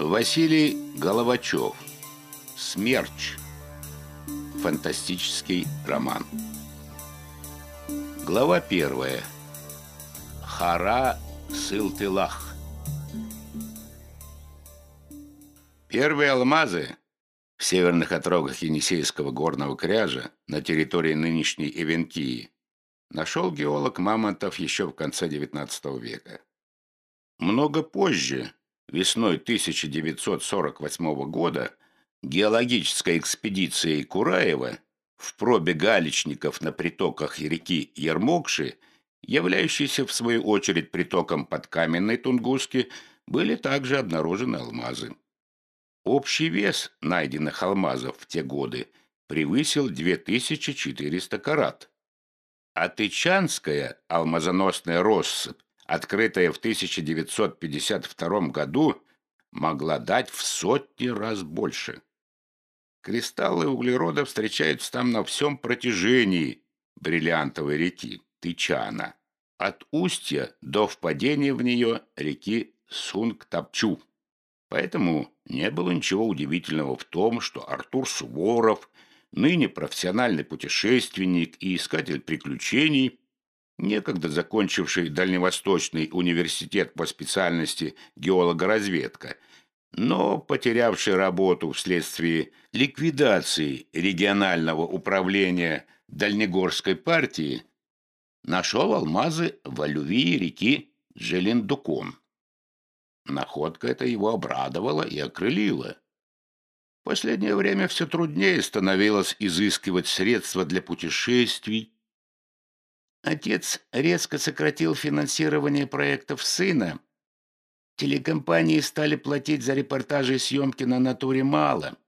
Василий Головачев. Смерч. Фантастический роман. Глава первая. Хара Сылтылах. Первые алмазы в северных отрогах Енисейского горного кряжа на территории нынешней Эвенкии нашел геолог Мамонтов еще в конце XIX века. Много позже, весной 1948 года, геологической экспедицией Кураева в пробе галечников на притоках реки Ермокши, являющейся в свою очередь притоком подкаменной Тунгуски, были также обнаружены алмазы. Общий вес найденных алмазов в те годы превысил 2400 карат. А Тычанская алмазоносная россыпь открытая в 1952 году, могла дать в сотни раз больше. Кристаллы углерода встречаются там на всем протяжении бриллиантовой реки Тычана, от устья до впадения в нее реки Сунг-Тапчу. Поэтому не было ничего удивительного в том, что Артур Суворов, ныне профессиональный путешественник и искатель приключений, некогда закончивший Дальневосточный университет по специальности геологоразведка, но потерявший работу вследствие ликвидации регионального управления Дальнегорской партии, нашел алмазы в алювии реки Джелендукон. Находка эта его обрадовала и окрылила. В последнее время все труднее становилось изыскивать средства для путешествий, Отец резко сократил финансирование проектов сына. Телекомпании стали платить за репортажи и съемки на натуре мало.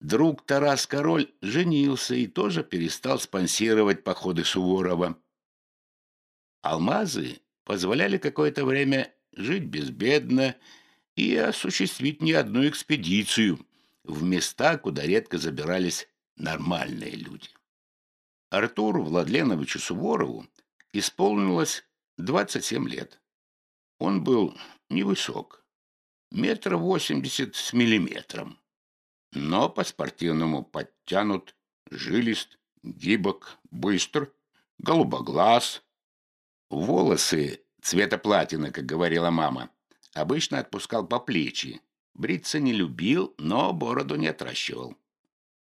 Друг Тарас Король женился и тоже перестал спонсировать походы Суворова. Алмазы позволяли какое-то время жить безбедно и осуществить не одну экспедицию в места, куда редко забирались нормальные люди. Артуру Владленовичу Суворову исполнилось 27 лет. Он был невысок, метр восемьдесят с миллиметром, но по-спортивному подтянут, жилист, гибок, быстр, голубоглаз. Волосы цвета платины, как говорила мама, обычно отпускал по плечи. Бриться не любил, но бороду не отращивал.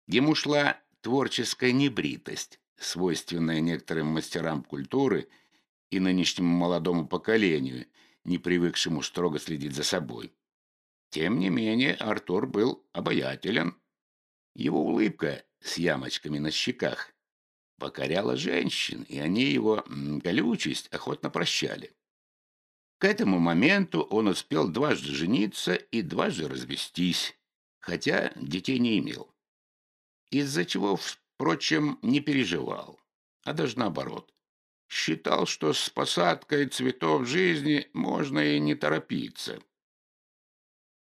Ему шла творческая небритость, свойственное некоторым мастерам культуры и нынешнему молодому поколению, не привыкшему строго следить за собой. Тем не менее, Артур был обаятелен. Его улыбка с ямочками на щеках покоряла женщин, и они его колючесть охотно прощали. К этому моменту он успел дважды жениться и дважды развестись, хотя детей не имел. Из-за чего Впрочем, не переживал, а даже наоборот. Считал, что с посадкой цветов жизни можно и не торопиться.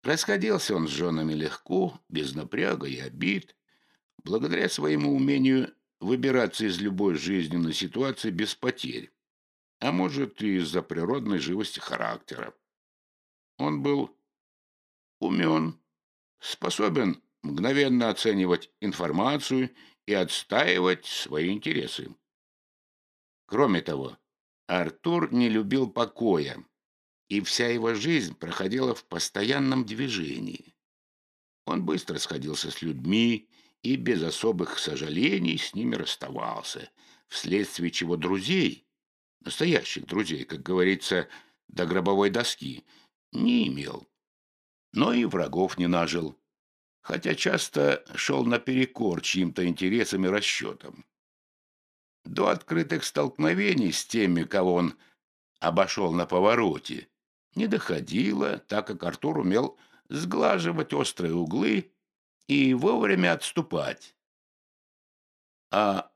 Расходился он с женами легко, без напряга и обид, благодаря своему умению выбираться из любой жизненной ситуации без потерь, а может и из-за природной живости характера. Он был умен, способен мгновенно оценивать информацию и отстаивать свои интересы. Кроме того, Артур не любил покоя, и вся его жизнь проходила в постоянном движении. Он быстро сходился с людьми и без особых сожалений с ними расставался, вследствие чего друзей, настоящих друзей, как говорится, до гробовой доски, не имел. Но и врагов не нажил хотя часто шел наперекор чьим-то интересам и расчетам. До открытых столкновений с теми, кого он обошел на повороте, не доходило, так как Артур умел сглаживать острые углы и вовремя отступать. А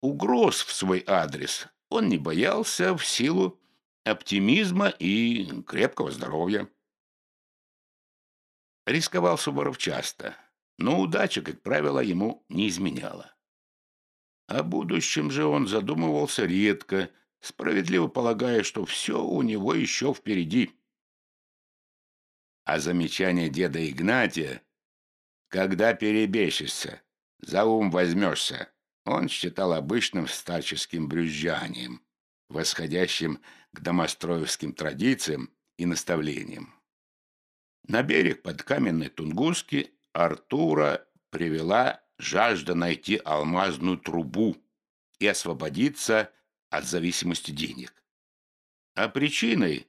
угроз в свой адрес он не боялся в силу оптимизма и крепкого здоровья. Рисковал Суворов часто, но удача, как правило, ему не изменяла. О будущем же он задумывался редко, справедливо полагая, что все у него еще впереди. А замечание деда Игнатия «Когда перебесишься, за ум возьмешься», он считал обычным старческим брюзжанием, восходящим к домостроевским традициям и наставлениям. На берег под каменной Тунгуски Артура привела жажда найти алмазную трубу и освободиться от зависимости денег. А причиной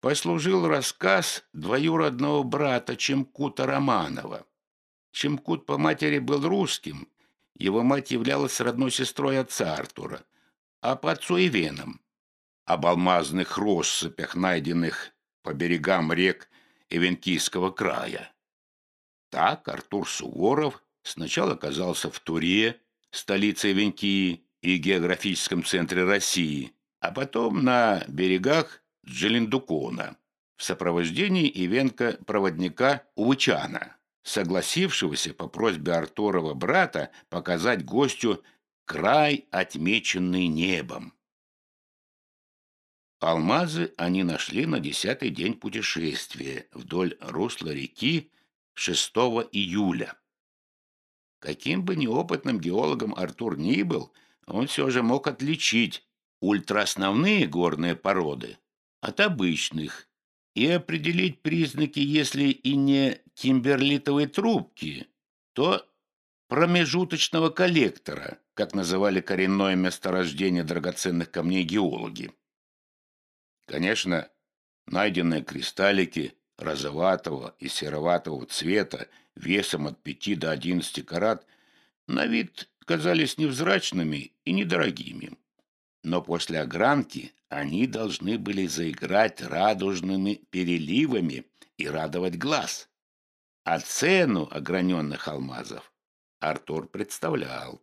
послужил рассказ двоюродного брата Чемкута Романова. Чемкут по матери был русским, его мать являлась родной сестрой отца Артура, а по отцу и веном. Об алмазных россыпях, найденных по берегам рек Эвенкийского края. Так Артур Суворов сначала оказался в Туре, столице Эвенкии и географическом центре России, а потом на берегах Джелендукона в сопровождении Ивенка-проводника Увычана, согласившегося по просьбе Артурова брата показать гостю край, отмеченный небом. Алмазы они нашли на десятый день путешествия вдоль русла реки 6 июля. Каким бы неопытным геологом Артур ни был, он все же мог отличить ультраосновные горные породы от обычных и определить признаки, если и не кимберлитовой трубки, то промежуточного коллектора, как называли коренное месторождение драгоценных камней геологи. Конечно, найденные кристаллики розоватого и сероватого цвета весом от 5 до 11 карат на вид казались невзрачными и недорогими. Но после огранки они должны были заиграть радужными переливами и радовать глаз. А цену ограненных алмазов Артур представлял.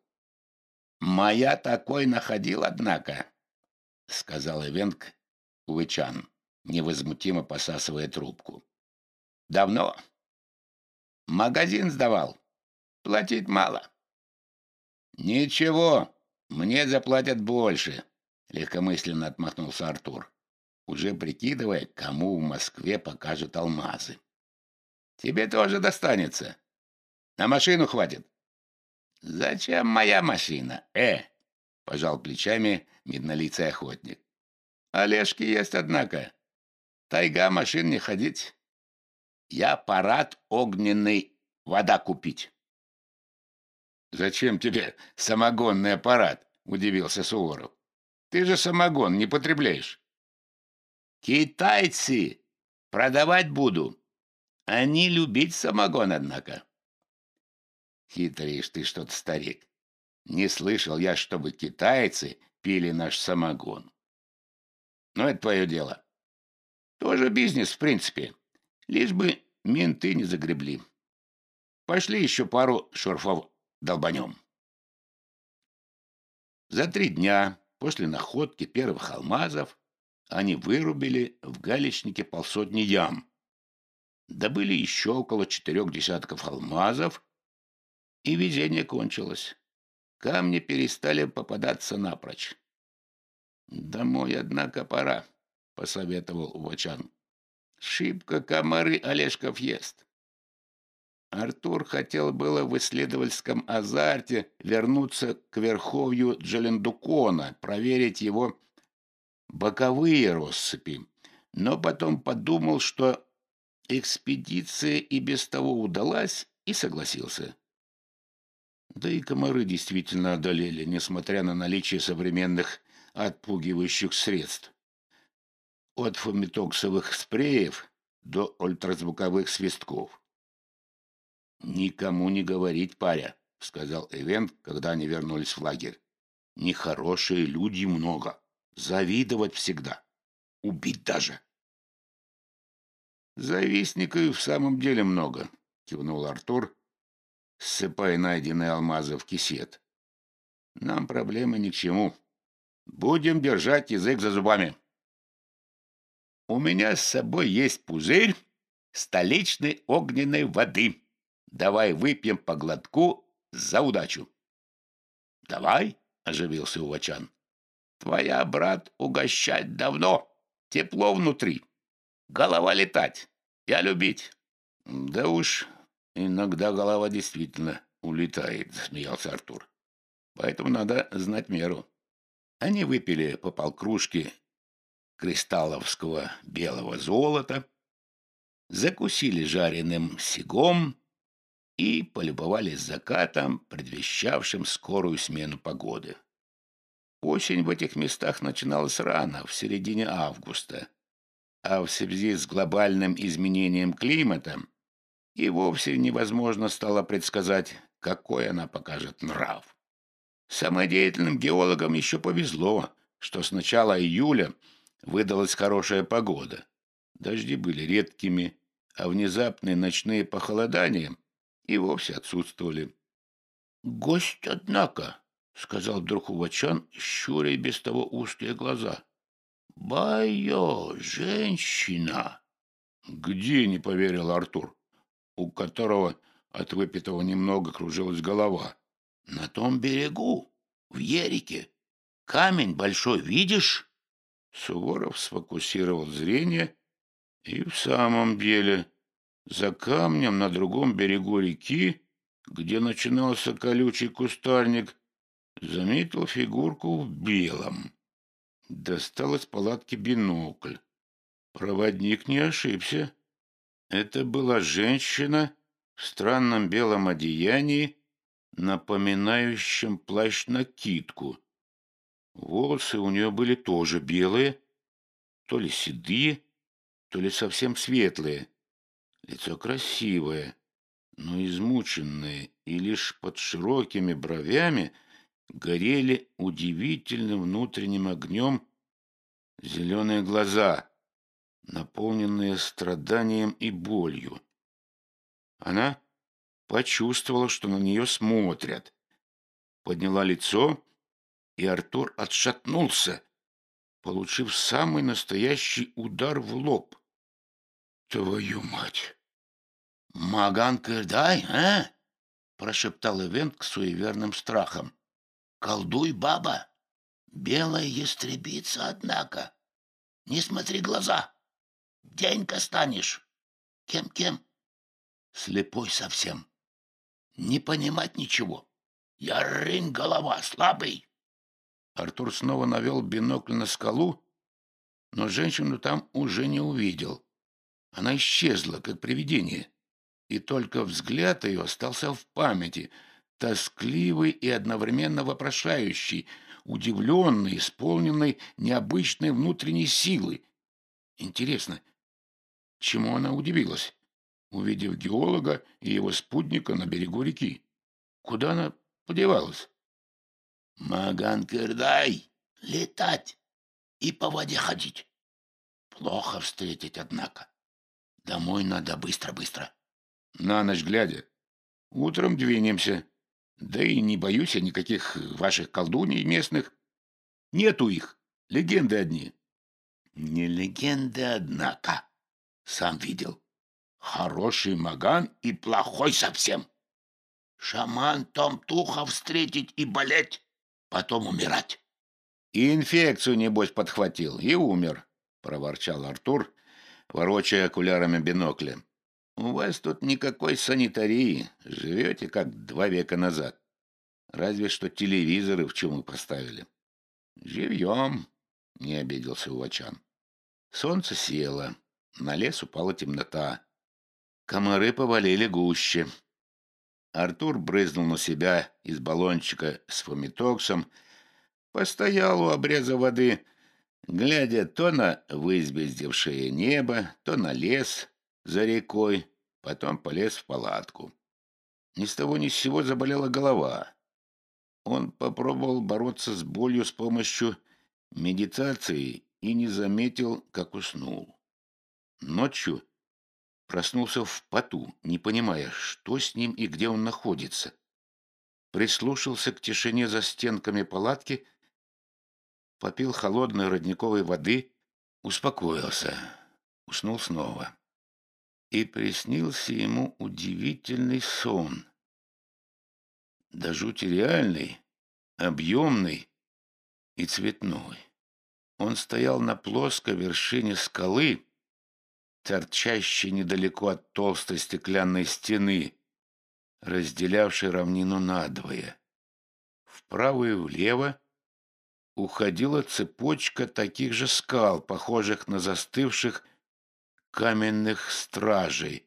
«Моя такой находил, однако», — сказал Эвенк Увычан, невозмутимо посасывая трубку. «Давно. Магазин сдавал. Платить мало». «Ничего, мне заплатят больше», — легкомысленно отмахнулся Артур, уже прикидывая, кому в Москве покажут алмазы. «Тебе тоже достанется. На машину хватит». «Зачем моя машина, э?» — пожал плечами меднолицый охотник. «Олежки есть, однако. Тайга машин не ходить. Я парад огненный вода купить». «Зачем тебе самогонный аппарат?» — удивился Суворов. «Ты же самогон не потребляешь». «Китайцы! Продавать буду. Они любить самогон, однако». «Хитришь ты что-то, старик. Не слышал я, чтобы китайцы пили наш самогон. Но это твое дело. Тоже бизнес, в принципе. Лишь бы менты не загребли. Пошли еще пару шурфов долбанем. За три дня после находки первых алмазов они вырубили в галечнике полсотни ям. Добыли еще около четырех десятков алмазов, и везение кончилось. Камни перестали попадаться напрочь. «Домой, однако, пора», — посоветовал Увачан. «Шибко комары Олежков ест». Артур хотел было в исследовательском азарте вернуться к верховью Джалендукона, проверить его боковые россыпи, но потом подумал, что экспедиция и без того удалась, и согласился. Да и комары действительно одолели, несмотря на наличие современных отпугивающих средств. От фомитоксовых спреев до ультразвуковых свистков. «Никому не говорить, паря», — сказал Эвент, когда они вернулись в лагерь. «Нехорошие люди много. Завидовать всегда. Убить даже». «Завистников в самом деле много», — кивнул Артур, ссыпая найденные алмазы в кисет. «Нам проблемы ни к чему. Будем держать язык за зубами». «У меня с собой есть пузырь столичной огненной воды», Давай выпьем по глотку за удачу. — Давай, — оживился Увачан. — Твоя, брат, угощать давно. Тепло внутри. Голова летать. Я любить. Да уж, иногда голова действительно улетает, засмеялся Артур. Поэтому надо знать меру. Они выпили по полкружки кристалловского белого золота, закусили жареным сигом и полюбовались закатом, предвещавшим скорую смену погоды. Осень в этих местах начиналась рано, в середине августа, а в связи с глобальным изменением климата и вовсе невозможно стало предсказать, какой она покажет нрав. Самодеятельным геологам еще повезло, что с начала июля выдалась хорошая погода. Дожди были редкими, а внезапные ночные похолодания и вовсе отсутствовали. «Гость, однако», — сказал вдруг Увачан, щуря без того узкие глаза. «Байо, женщина!» «Где?» — не поверил Артур, у которого от выпитого немного кружилась голова. «На том берегу, в Ерике. Камень большой, видишь?» Суворов сфокусировал зрение и в самом деле за камнем на другом берегу реки, где начинался колючий кустарник, заметил фигурку в белом. Достал из палатки бинокль. Проводник не ошибся. Это была женщина в странном белом одеянии, напоминающем плащ-накидку. Волосы у нее были тоже белые, то ли седые, то ли совсем светлые. Лицо красивое, но измученное, и лишь под широкими бровями горели удивительным внутренним огнем зеленые глаза, наполненные страданием и болью. Она почувствовала, что на нее смотрят, подняла лицо, и Артур отшатнулся, получив самый настоящий удар в лоб. Твою мать! Маган Кырдай, а? Прошептал Ивент к суеверным страхам. Колдуй, баба! Белая ястребица, однако. Не смотри глаза. Денька станешь. Кем-кем? Слепой совсем. Не понимать ничего. Я рынь голова, слабый. Артур снова навел бинокль на скалу, но женщину там уже не увидел. Она исчезла, как привидение, и только взгляд ее остался в памяти, тоскливый и одновременно вопрошающий, удивленный, исполненный необычной внутренней силы. Интересно, чему она удивилась, увидев геолога и его спутника на берегу реки? Куда она подевалась? Маган Кырдай, летать и по воде ходить. Плохо встретить, однако. Домой надо быстро-быстро. На ночь глядя. Утром двинемся. Да и не боюсь я никаких ваших колдуней местных. Нету их. Легенды одни. Не легенды, однако. Сам видел. Хороший Маган и плохой совсем. Шаман Том Туха встретить и болеть, потом умирать. И инфекцию, небось, подхватил и умер, проворчал Артур, ворочая окулярами бинокля. «У вас тут никакой санитарии. Живете, как два века назад. Разве что телевизоры в чумы поставили». «Живьем», — не обиделся Увачан. Солнце село, на лес упала темнота. Комары повалили гуще. Артур брызнул на себя из баллончика с фомитоксом, постоял у обреза воды, глядя то на вызвездившее небо, то на лес за рекой, потом полез в палатку. Ни с того ни с сего заболела голова. Он попробовал бороться с болью с помощью медитации и не заметил, как уснул. Ночью проснулся в поту, не понимая, что с ним и где он находится. Прислушался к тишине за стенками палатки — попил холодной родниковой воды, успокоился, уснул снова. И приснился ему удивительный сон. До жути реальный, объемный и цветной. Он стоял на плоской вершине скалы, торчащей недалеко от толстой стеклянной стены, разделявшей равнину надвое. Вправо и влево уходила цепочка таких же скал, похожих на застывших каменных стражей.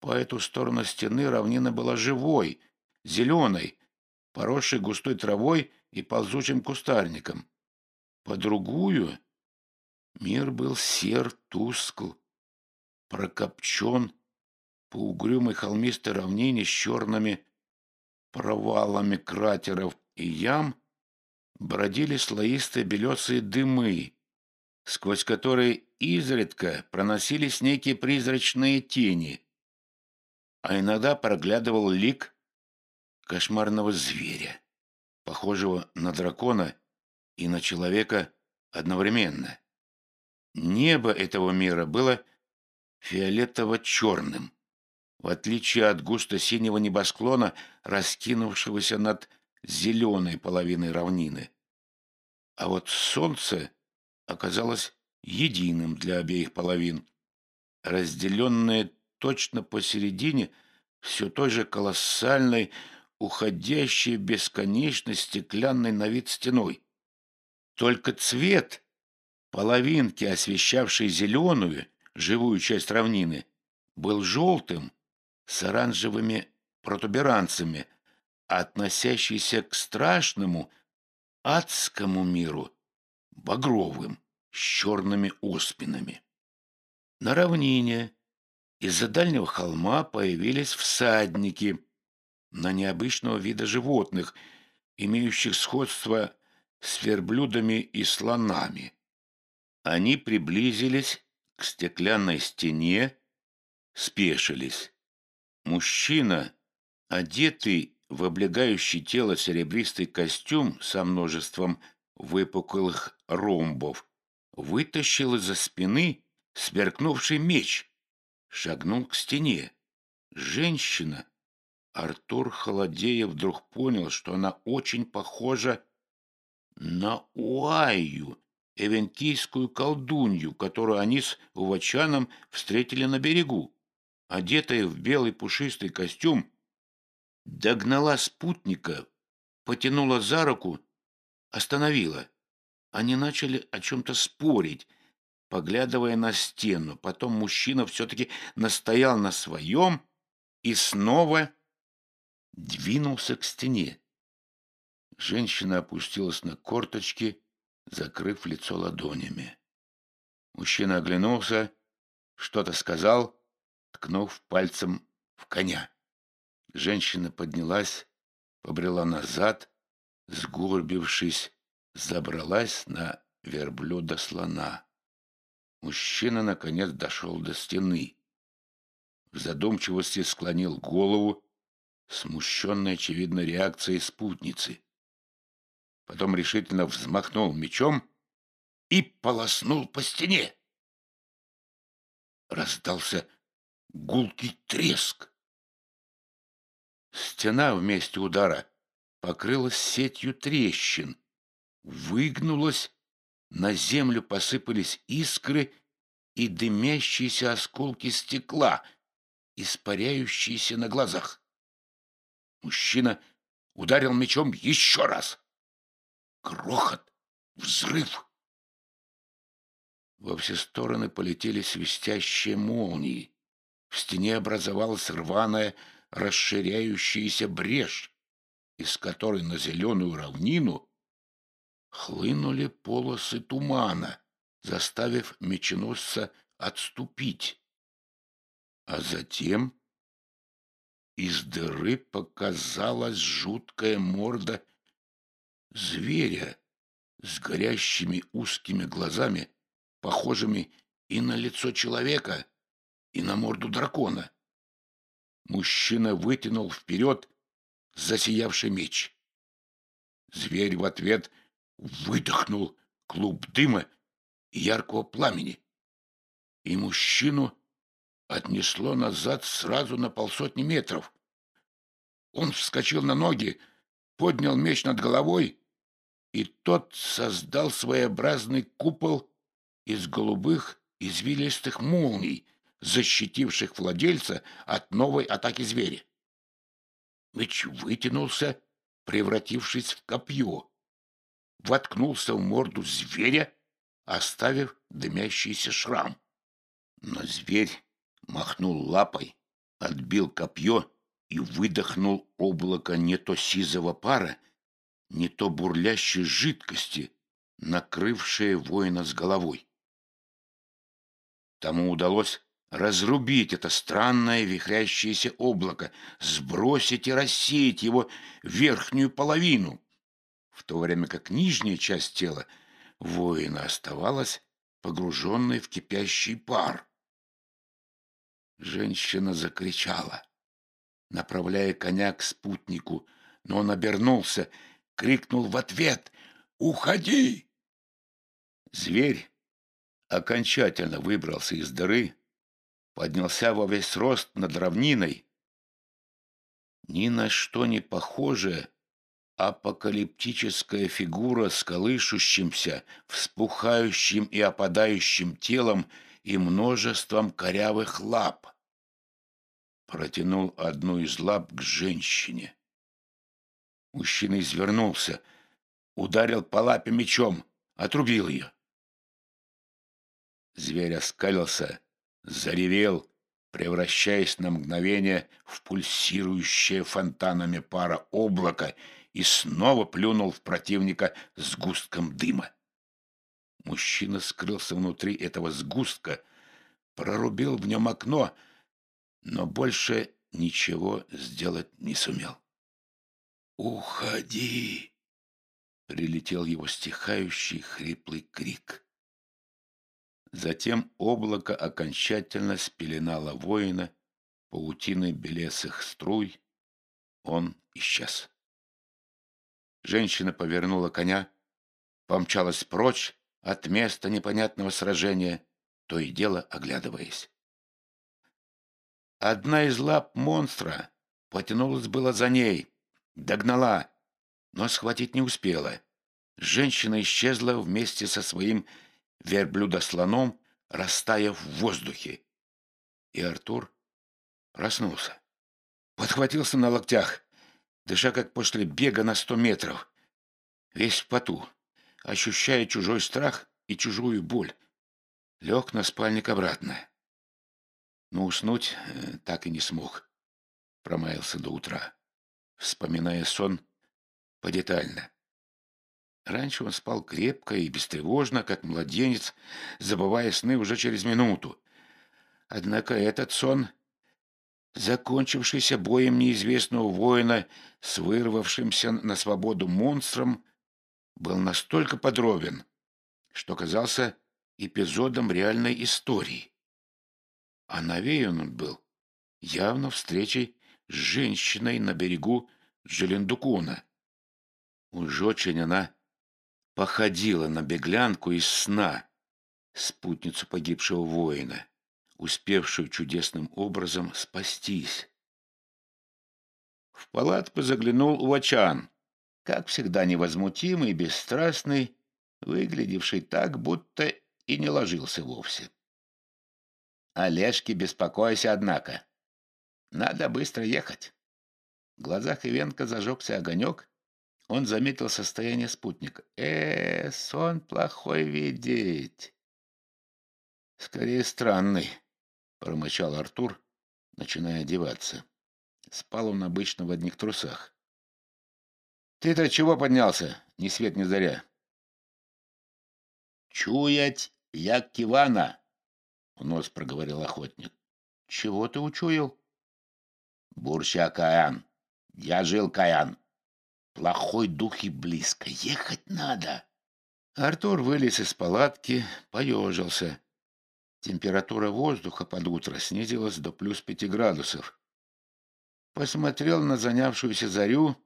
По эту сторону стены равнина была живой, зеленой, поросшей густой травой и ползучим кустарником. По другую мир был сер, тускл, прокопчен по угрюмой холмистой равнине с черными провалами кратеров и ям бродили слоистые белесые дымы, сквозь которые изредка проносились некие призрачные тени, а иногда проглядывал лик кошмарного зверя, похожего на дракона и на человека одновременно. Небо этого мира было фиолетово-черным, в отличие от густо-синего небосклона, раскинувшегося над зеленой половиной равнины. А вот солнце оказалось единым для обеих половин, разделенное точно посередине все той же колоссальной, уходящей в бесконечность стеклянной на вид стеной. Только цвет половинки, освещавшей зеленую, живую часть равнины, был желтым с оранжевыми протуберанцами, относящийся к страшному адскому миру, багровым, с черными оспинами. На равнине из-за дальнего холма появились всадники на необычного вида животных, имеющих сходство с верблюдами и слонами. Они приблизились к стеклянной стене, спешились. Мужчина, одетый в облегающий тело серебристый костюм со множеством выпуклых ромбов, вытащил из-за спины сверкнувший меч, шагнул к стене. Женщина, Артур Холодея вдруг понял, что она очень похожа на Уайю, эвентийскую колдунью, которую они с Увачаном встретили на берегу. Одетая в белый пушистый костюм, догнала спутника, потянула за руку, остановила. Они начали о чем-то спорить, поглядывая на стену. Потом мужчина все-таки настоял на своем и снова двинулся к стене. Женщина опустилась на корточки, закрыв лицо ладонями. Мужчина оглянулся, что-то сказал, ткнув пальцем в коня. Женщина поднялась, побрела назад, сгорбившись, забралась на верблюда-слона. Мужчина, наконец, дошел до стены. В задумчивости склонил голову, смущенный, очевидно, реакцией спутницы. Потом решительно взмахнул мечом и полоснул по стене. Раздался гулкий треск. Стена вместе удара покрылась сетью трещин, выгнулась, на землю посыпались искры и дымящиеся осколки стекла, испаряющиеся на глазах. Мужчина ударил мечом еще раз. Грохот, взрыв. Во все стороны полетели свистящие молнии. В стене образовалась рваная, расширяющаяся брешь, из которой на зеленую равнину хлынули полосы тумана, заставив меченосца отступить. А затем из дыры показалась жуткая морда зверя с горящими узкими глазами, похожими и на лицо человека, и на морду дракона. Мужчина вытянул вперед засиявший меч. Зверь в ответ выдохнул клуб дыма и яркого пламени, и мужчину отнесло назад сразу на полсотни метров. Он вскочил на ноги, поднял меч над головой, и тот создал своеобразный купол из голубых извилистых молний, защитивших владельца от новой атаки зверя. Меч вытянулся, превратившись в копье, воткнулся в морду зверя, оставив дымящийся шрам. Но зверь махнул лапой, отбил копье и выдохнул облако не то сизого пара, не то бурлящей жидкости, накрывшее воина с головой. Тому удалось разрубить это странное вихрящееся облако, сбросить и рассеять его верхнюю половину, в то время как нижняя часть тела воина оставалась погруженной в кипящий пар. Женщина закричала, направляя коня к спутнику, но он обернулся, крикнул в ответ «Уходи!». Зверь окончательно выбрался из дыры, поднялся во весь рост над равниной. Ни на что не похожая апокалиптическая фигура с колышущимся, вспухающим и опадающим телом и множеством корявых лап. Протянул одну из лап к женщине. Мужчина извернулся, ударил по лапе мечом, отрубил ее. Зверь оскалился, заревел, превращаясь на мгновение в пульсирующее фонтанами пара облако и снова плюнул в противника сгустком дыма. Мужчина скрылся внутри этого сгустка, прорубил в нем окно, но больше ничего сделать не сумел. «Уходи!» — прилетел его стихающий хриплый крик. Затем облако окончательно спеленало воина паутиной белесых струй. Он исчез. Женщина повернула коня, помчалась прочь от места непонятного сражения, то и дело оглядываясь. Одна из лап монстра потянулась было за ней, догнала, но схватить не успела. Женщина исчезла вместе со своим верблюдослоном, растаяв в воздухе. И Артур проснулся. Подхватился на локтях, дыша как после бега на сто метров. Весь в поту, ощущая чужой страх и чужую боль. Лег на спальник обратно. Но уснуть э, так и не смог. Промаялся до утра, вспоминая сон подетально. Раньше он спал крепко и бестревожно, как младенец, забывая сны уже через минуту. Однако этот сон, закончившийся боем неизвестного воина с вырвавшимся на свободу монстром, был настолько подробен, что казался эпизодом реальной истории. А навеян он был явно встречей с женщиной на берегу Джелендукуна. Уж очень она походила на беглянку из сна, спутницу погибшего воина, успевшую чудесным образом спастись. В палатку заглянул Уачан, как всегда невозмутимый, бесстрастный, выглядевший так, будто и не ложился вовсе. «Олежки, беспокойся, однако. Надо быстро ехать». В глазах Ивенка зажегся огонек, он заметил состояние спутника. «Э, сон плохой видеть!» «Скорее странный», — промычал Артур, начиная одеваться. Спал он обычно в одних трусах. «Ты-то чего поднялся? Ни свет ни заря!» «Чуять, як кивана!» — в нос проговорил охотник. «Чего ты учуял?» «Бурща Каян! Я жил Каян!» Плохой дух и близко. Ехать надо. Артур вылез из палатки, поежился. Температура воздуха под утро снизилась до плюс пяти градусов. Посмотрел на занявшуюся зарю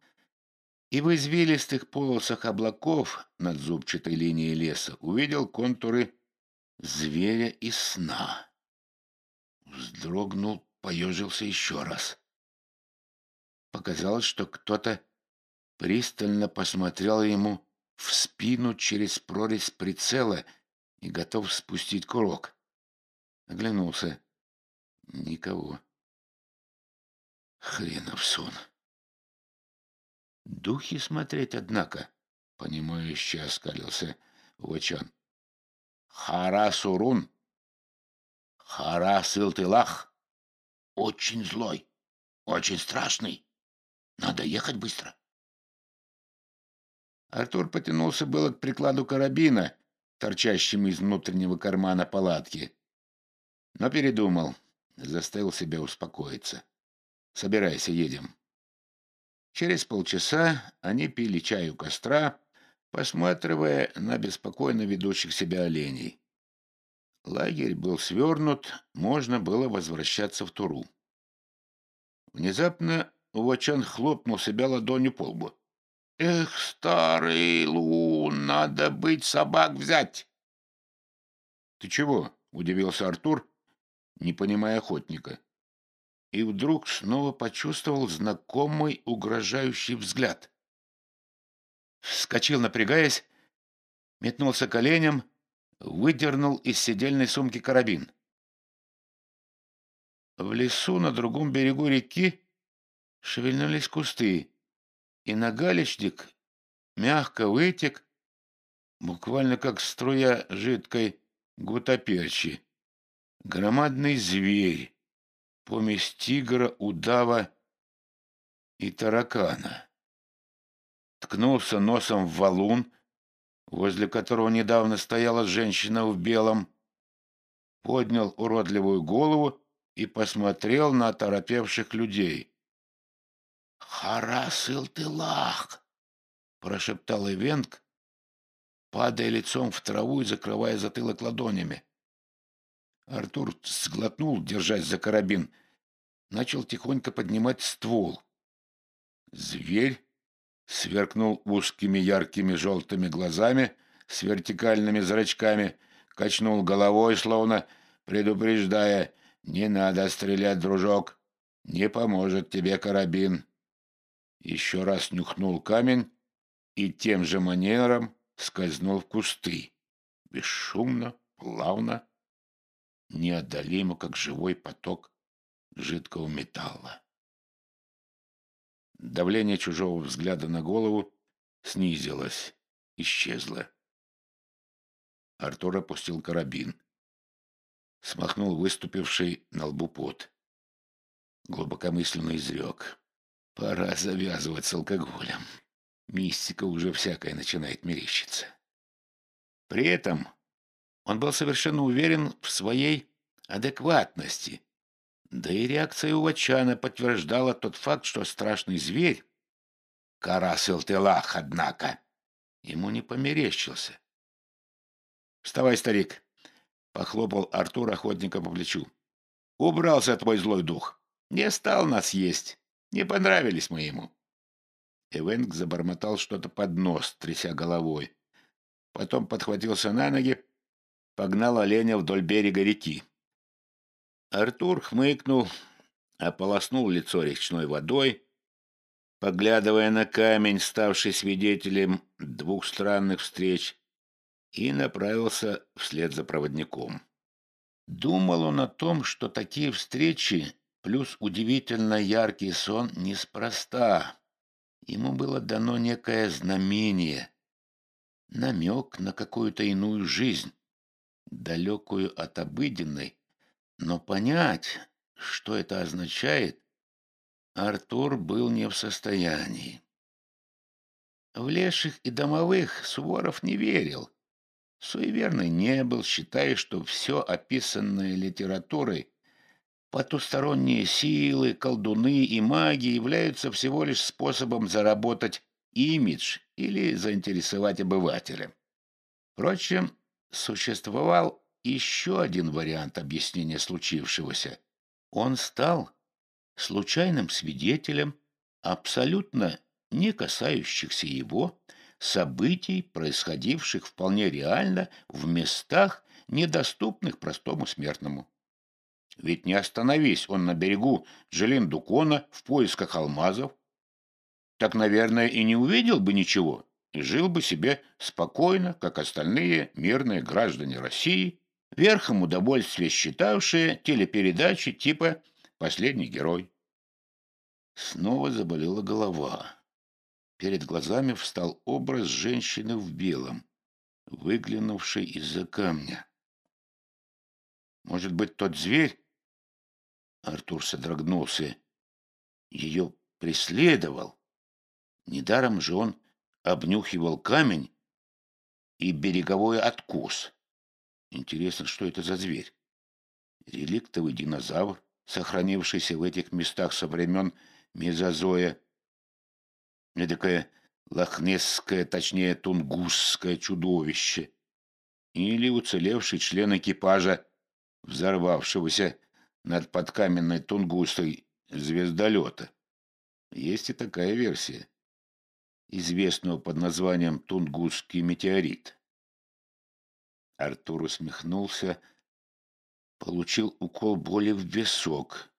и в извилистых полосах облаков над зубчатой линией леса увидел контуры зверя и сна. Вздрогнул, поежился еще раз. Показалось, что кто-то пристально посмотрел ему в спину через прорезь прицела и готов спустить курок. Оглянулся. Никого. Хренов сон. Духи смотреть, однако, понимающе оскалился Вачан. Хара Сурун. Хара Сылтылах. Очень злой. Очень страшный. Надо ехать быстро. Артур потянулся было к прикладу карабина, торчащему из внутреннего кармана палатки. Но передумал, заставил себя успокоиться. «Собирайся, едем». Через полчаса они пили чай у костра, посматривая на беспокойно ведущих себя оленей. Лагерь был свернут, можно было возвращаться в Туру. Внезапно Увачан хлопнул себя ладонью по лбу. Эх, старый лун, надо быть собак взять. Ты чего? Удивился Артур, не понимая охотника. И вдруг снова почувствовал знакомый угрожающий взгляд. Вскочил, напрягаясь, метнулся коленям, выдернул из седельной сумки карабин. В лесу на другом берегу реки шевельнулись кусты и нагалечник мягко вытек, буквально как струя жидкой гутоперчи. Громадный зверь, помесь тигра, удава и таракана. Ткнулся носом в валун, возле которого недавно стояла женщина в белом, поднял уродливую голову и посмотрел на оторопевших людей. «Харасыл ты лах!» — прошептал Ивенг, падая лицом в траву и закрывая затылок ладонями. Артур сглотнул, держась за карабин, начал тихонько поднимать ствол. Зверь сверкнул узкими яркими желтыми глазами с вертикальными зрачками, качнул головой, словно предупреждая, «Не надо стрелять, дружок, не поможет тебе карабин» еще раз нюхнул камень и тем же манером скользнул в кусты. Бесшумно, плавно, неодолимо, как живой поток жидкого металла. Давление чужого взгляда на голову снизилось, исчезло. Артур опустил карабин. Смахнул выступивший на лбу пот. Глубокомысленно изрек. Пора завязывать с алкоголем. Мистика уже всякая начинает мерещиться. При этом он был совершенно уверен в своей адекватности. Да и реакция Увачана подтверждала тот факт, что страшный зверь, Карасил Телах, однако, ему не померещился. «Вставай, старик!» — похлопал Артур охотника по плечу. «Убрался твой злой дух. Не стал нас есть. Не понравились мы ему. Эвенг забормотал что-то под нос, тряся головой. Потом подхватился на ноги, погнал оленя вдоль берега реки. Артур хмыкнул, ополоснул лицо речной водой, поглядывая на камень, ставший свидетелем двух странных встреч, и направился вслед за проводником. Думал он о том, что такие встречи Плюс удивительно яркий сон неспроста. Ему было дано некое знамение, намек на какую-то иную жизнь, далекую от обыденной, но понять, что это означает, Артур был не в состоянии. В леших и домовых Суворов не верил. Суеверный не был, считая, что все описанное литературой Потусторонние силы, колдуны и маги являются всего лишь способом заработать имидж или заинтересовать обывателя. Впрочем, существовал еще один вариант объяснения случившегося. Он стал случайным свидетелем абсолютно не касающихся его событий, происходивших вполне реально в местах, недоступных простому смертному. Ведь не остановись он на берегу Джелин-Дукона в поисках алмазов, так, наверное, и не увидел бы ничего, и жил бы себе спокойно, как остальные мирные граждане России, верхом удовольствия считавшие телепередачи типа «Последний герой». Снова заболела голова. Перед глазами встал образ женщины в белом, выглянувшей из-за камня. Может быть, тот зверь? Артур содрогнулся. Ее преследовал. Недаром же он обнюхивал камень и береговой откус. Интересно, что это за зверь? Реликтовый динозавр, сохранившийся в этих местах со времен мезозоя. Эдакое лохнесское, точнее, тунгусское чудовище. Или уцелевший член экипажа, взорвавшегося над подкаменной тунгусой звездолета. Есть и такая версия, известного под названием Тунгусский метеорит. Артур усмехнулся, получил укол боли в висок,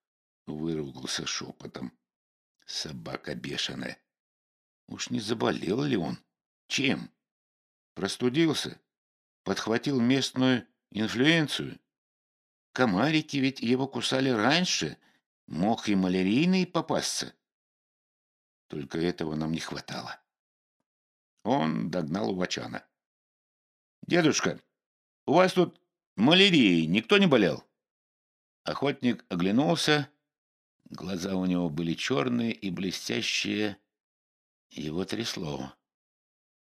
выругался шепотом. Собака бешеная. Уж не заболел ли он? Чем? Простудился? Подхватил местную инфлюенцию? Комарики ведь его кусали раньше. Мог и малярийный попасться. Только этого нам не хватало. Он догнал Увачана. «Дедушка, у вас тут малярией никто не болел?» Охотник оглянулся. Глаза у него были черные и блестящие. Его трясло.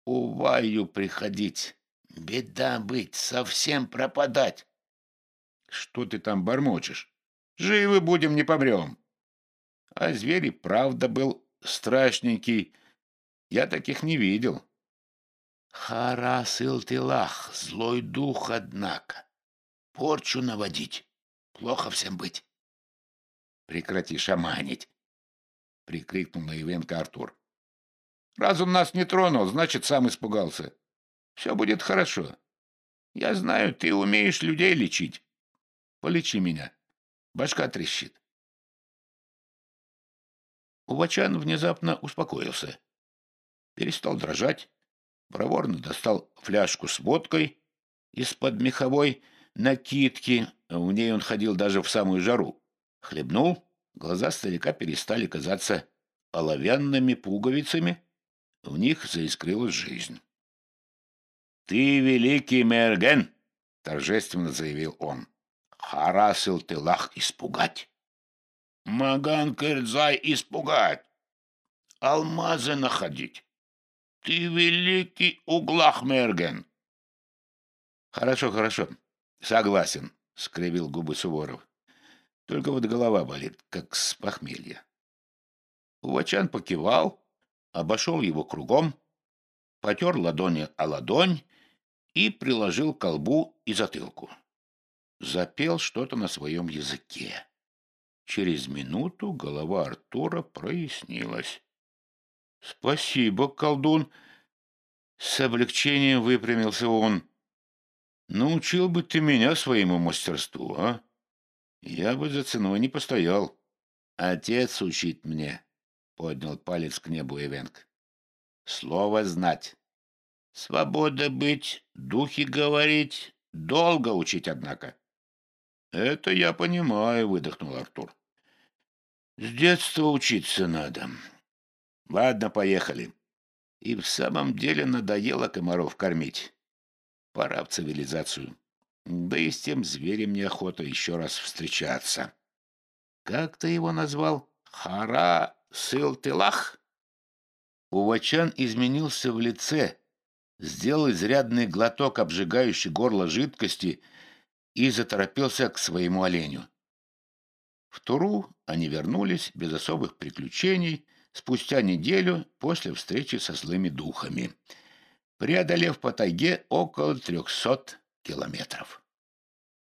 «Уваю приходить. Беда быть, совсем пропадать». «Что ты там бормочешь? Живы будем, не помрем». А зверь и правда был страшненький. Я таких не видел. Харас Илтилах, злой дух, однако. Порчу наводить. Плохо всем быть. Прекрати шаманить, прикрикнул на Ивенка Артур. Раз он нас не тронул, значит, сам испугался. Все будет хорошо. Я знаю, ты умеешь людей лечить. Полечи меня. Башка трещит. Увачан внезапно успокоился. Перестал дрожать, проворно достал фляжку с водкой из-под меховой накидки, в ней он ходил даже в самую жару. Хлебнул, глаза старика перестали казаться оловянными пуговицами, в них заискрилась жизнь. «Ты великий Мерген!» — торжественно заявил он. «Харасил ты лах испугать!» Маган Кырдзай испугать, алмазы находить. Ты великий углахмерген. Хорошо, хорошо, согласен, скривил губы Суворов. Только вот голова болит, как с похмелья. Увачан покивал, обошел его кругом, потер ладони о ладонь и приложил колбу и затылку. Запел что-то на своем языке. Через минуту голова Артура прояснилась. — Спасибо, колдун! С облегчением выпрямился он. — Научил бы ты меня своему мастерству, а? Я бы за ценой не постоял. — Отец учит мне, — поднял палец к небу Эвенг. — Слово знать. Свобода быть, духи говорить, долго учить, однако. — Это я понимаю, — выдохнул Артур. С детства учиться надо. Ладно, поехали. И в самом деле надоело комаров кормить. Пора в цивилизацию. Да и с тем зверем неохота еще раз встречаться. Как ты его назвал? Хара Сылтылах? Увачан изменился в лице, сделал изрядный глоток обжигающей горло жидкости и заторопился к своему оленю. В Туру они вернулись без особых приключений спустя неделю после встречи со злыми духами, преодолев по тайге около трехсот километров.